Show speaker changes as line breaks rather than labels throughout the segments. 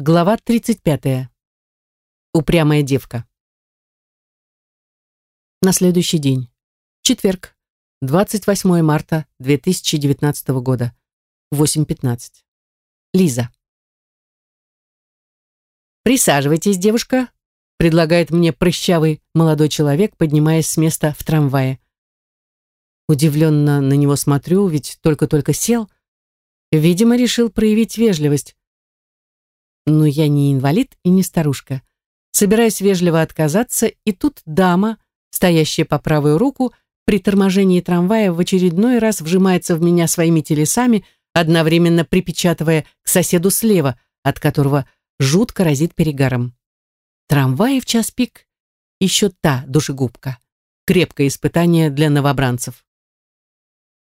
Глава 35. Упрямая девка. На следующий день. Четверг. 28 марта 2019 года. 8.15. Лиза. «Присаживайтесь, девушка», — предлагает мне прыщавый молодой человек, поднимаясь с места в трамвае. Удивленно на него смотрю, ведь только-только сел. Видимо, решил проявить вежливость но я не инвалид и не старушка. Собираюсь вежливо отказаться, и тут дама, стоящая по правую руку, при торможении трамвая в очередной раз вжимается в меня своими телесами, одновременно припечатывая к соседу слева, от которого жутко разит перегаром. Трамвай в час пик — еще та душегубка. Крепкое испытание для новобранцев.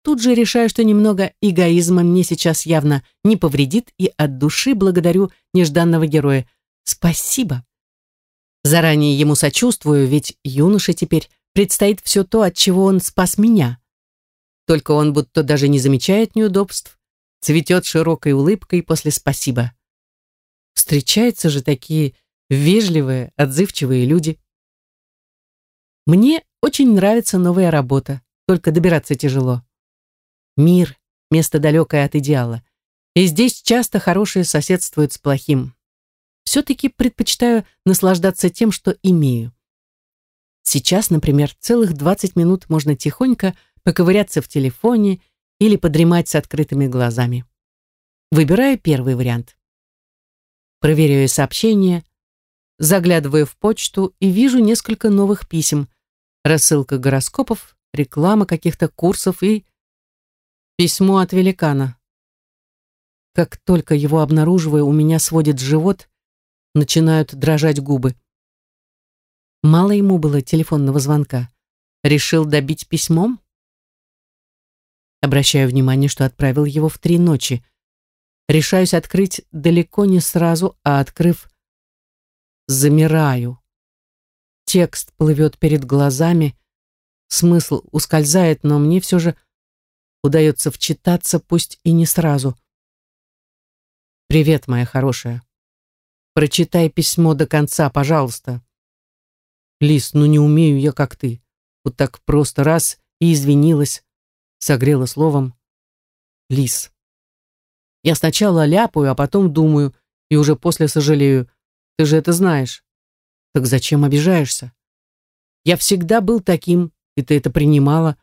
Тут же решаю, что немного эгоизма мне сейчас явно не повредит, и от души благодарю нежданного героя. Спасибо. Заранее ему сочувствую, ведь юноше теперь предстоит все то, от чего он спас меня. Только он будто даже не замечает неудобств, цветет широкой улыбкой после спасибо. Встречаются же такие вежливые, отзывчивые люди. Мне очень нравится новая работа, только добираться тяжело. Мир — место далекое от идеала. И здесь часто хорошее соседствует с плохим. Все-таки предпочитаю наслаждаться тем, что имею. Сейчас, например, целых 20 минут можно тихонько поковыряться в телефоне или подремать с открытыми глазами. Выбираю первый вариант. Проверяю сообщения, заглядываю в почту и вижу несколько новых писем, рассылка гороскопов, реклама каких-то курсов и Письмо от великана. Как только его обнаруживаю, у меня сводит живот, начинают дрожать губы. Мало ему было телефонного звонка. Решил добить письмом? Обращаю внимание, что отправил его в три ночи. Решаюсь открыть далеко не сразу, а открыв, замираю. Текст плывет перед глазами, смысл ускользает, но мне все же удается вчитаться, пусть и не сразу. «Привет, моя хорошая. Прочитай письмо до конца, пожалуйста. Лис, ну не умею я, как ты. Вот так просто раз и извинилась, согрела словом. Лис. Я сначала ляпаю, а потом думаю, и уже после сожалею. Ты же это знаешь. Так зачем обижаешься? Я всегда был таким, и ты это принимала.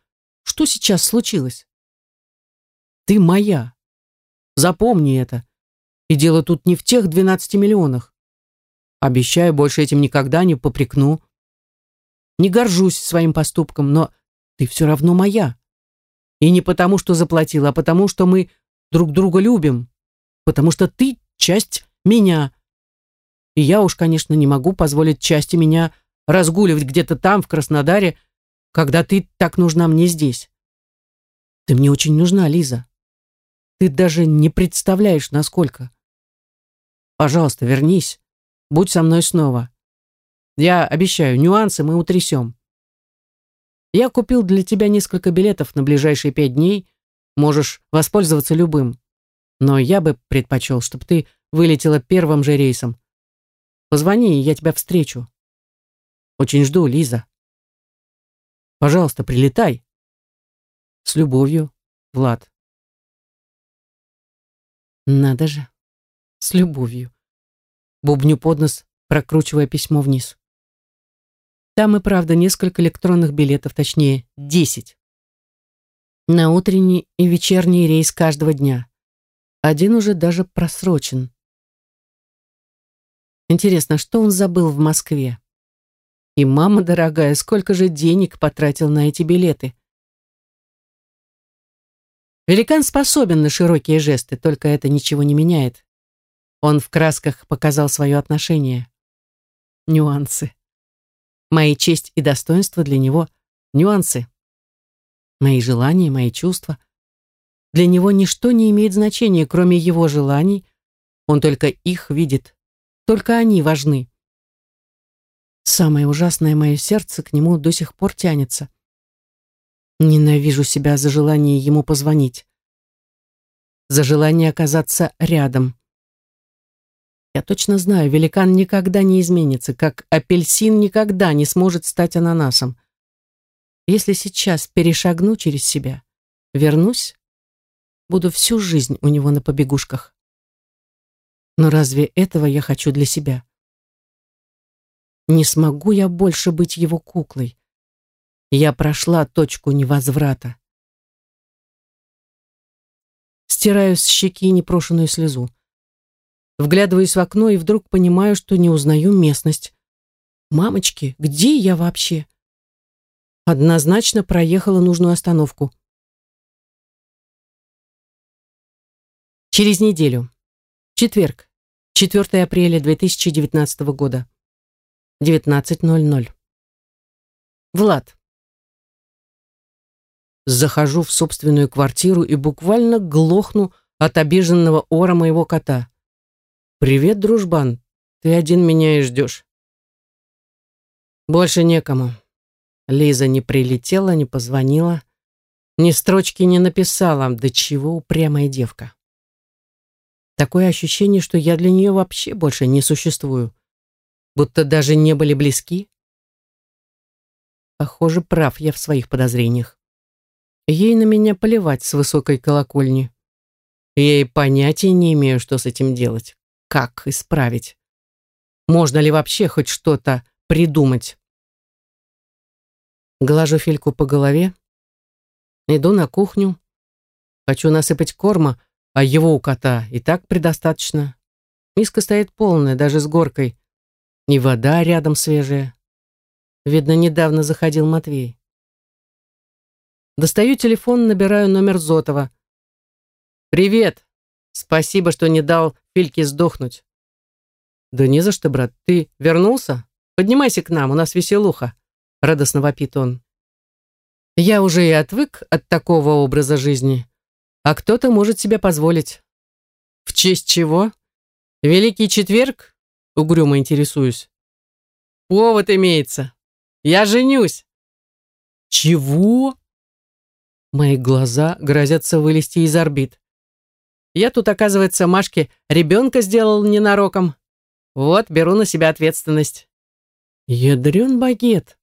Что сейчас случилось? Ты моя. Запомни это. И дело тут не в тех 12 миллионах. Обещаю, больше этим никогда не попрекну. Не горжусь своим поступком, но ты все равно моя. И не потому, что заплатила, а потому, что мы друг друга любим. Потому что ты часть меня. И я уж, конечно, не могу позволить части меня разгуливать где-то там, в Краснодаре, когда ты так нужна мне здесь. Ты мне очень нужна, Лиза. Ты даже не представляешь, насколько. Пожалуйста, вернись. Будь со мной снова. Я обещаю, нюансы мы утрясем. Я купил для тебя несколько билетов на ближайшие пять дней. Можешь воспользоваться любым. Но я бы предпочел, чтобы ты вылетела первым же рейсом. Позвони, я тебя встречу. Очень жду, Лиза. Пожалуйста, прилетай. С любовью, Влад. Надо же. С любовью. Бубню под нос, прокручивая письмо вниз. Там и правда несколько электронных билетов, точнее, десять. На утренний и вечерний рейс каждого дня. Один уже даже просрочен. Интересно, что он забыл в Москве? И мама дорогая, сколько же денег потратил на эти билеты? Великан способен на широкие жесты, только это ничего не меняет. Он в красках показал свое отношение. Нюансы. Мои честь и достоинство для него — нюансы. Мои желания, мои чувства. Для него ничто не имеет значения, кроме его желаний. Он только их видит. Только они важны. Самое ужасное мое сердце к нему до сих пор тянется. Ненавижу себя за желание ему позвонить. За желание оказаться рядом. Я точно знаю, великан никогда не изменится, как апельсин никогда не сможет стать ананасом. Если сейчас перешагну через себя, вернусь, буду всю жизнь у него на побегушках. Но разве этого я хочу для себя? Не смогу я больше быть его куклой. Я прошла точку невозврата. Стираю с щеки непрошенную слезу. Вглядываюсь в окно и вдруг понимаю, что не узнаю местность. Мамочки, где я вообще? Однозначно проехала нужную остановку. Через неделю. Четверг. 4 апреля 2019 года. 19.00. Влад. Захожу в собственную квартиру и буквально глохну от обиженного ора моего кота. «Привет, дружбан. Ты один меня и ждешь». Больше некому. Лиза не прилетела, не позвонила, ни строчки не написала, да чего упрямая девка. Такое ощущение, что я для нее вообще больше не существую. Будто даже не были близки. Похоже, прав я в своих подозрениях. Ей на меня поливать с высокой колокольни. Я и понятия не имею, что с этим делать как исправить. Можно ли вообще хоть что-то придумать? Глажу Фильку по голове, иду на кухню, хочу насыпать корма, а его у кота и так предостаточно. Миска стоит полная, даже с горкой. И вода рядом свежая. Видно, недавно заходил Матвей. Достаю телефон, набираю номер Зотова. «Привет! Спасибо, что не дал Фильке сдохнуть. Да не за что, брат. Ты вернулся? Поднимайся к нам, у нас веселуха. Радостно вопит он. Я уже и отвык от такого образа жизни. А кто-то может себе позволить. В честь чего? Великий четверг? Угрюмо интересуюсь. Повод имеется. Я женюсь. Чего? Мои глаза грозятся вылезти из орбит. Я тут, оказывается, Машке ребенка сделал ненароком. Вот, беру на себя ответственность. Ядрен багет.